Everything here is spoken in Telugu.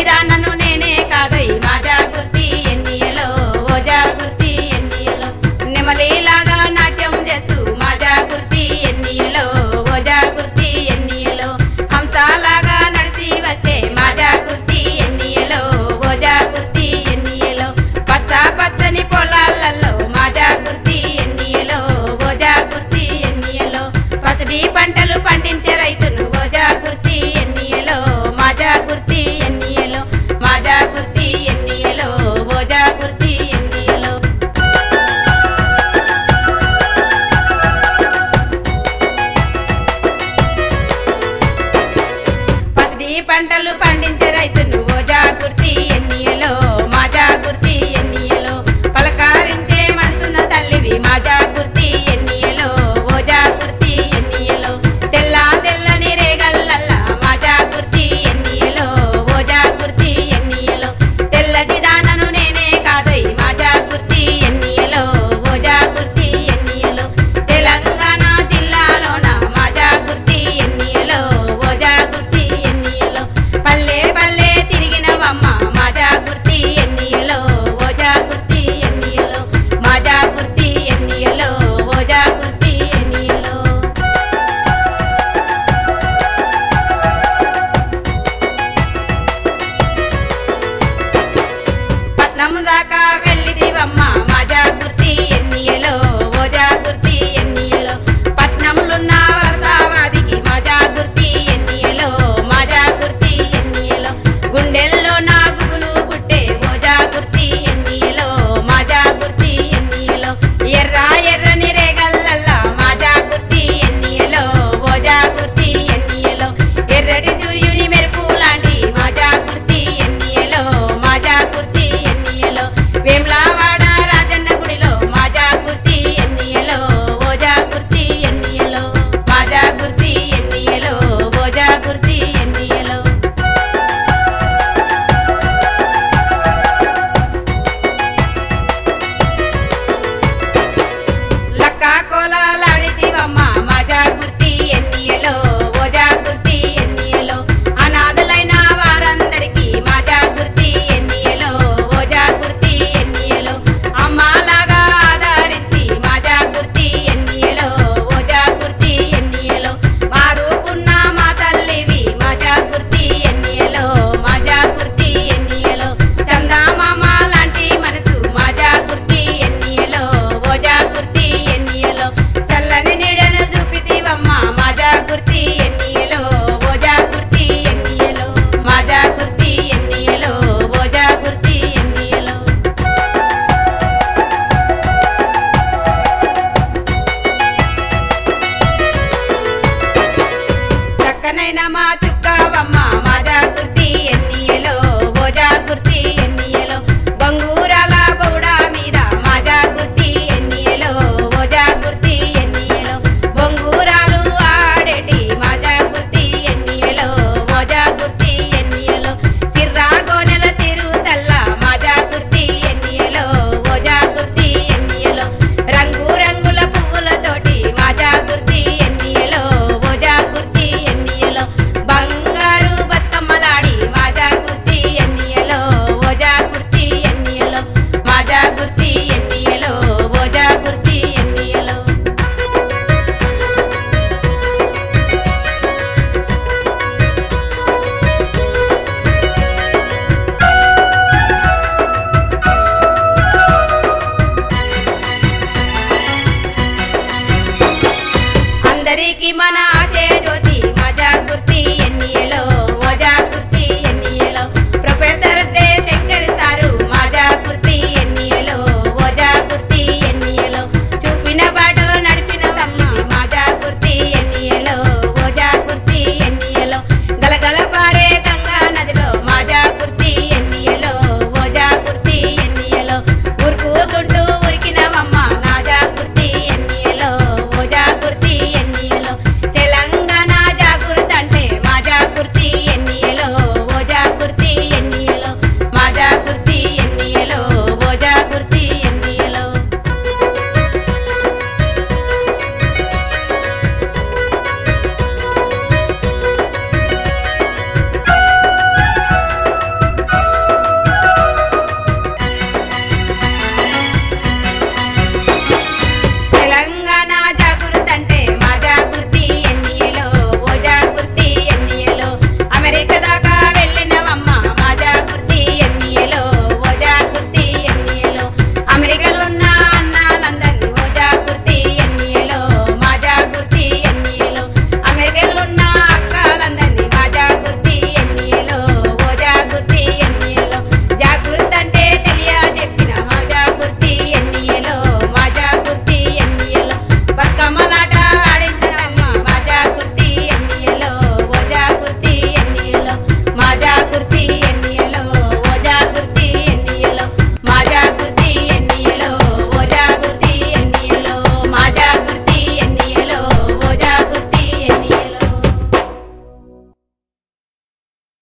i don't నైనమా చుక్కవమ్మ మా జాగృతి ఎన్నియలో ఓ జాగృతి ఎన్నియలో.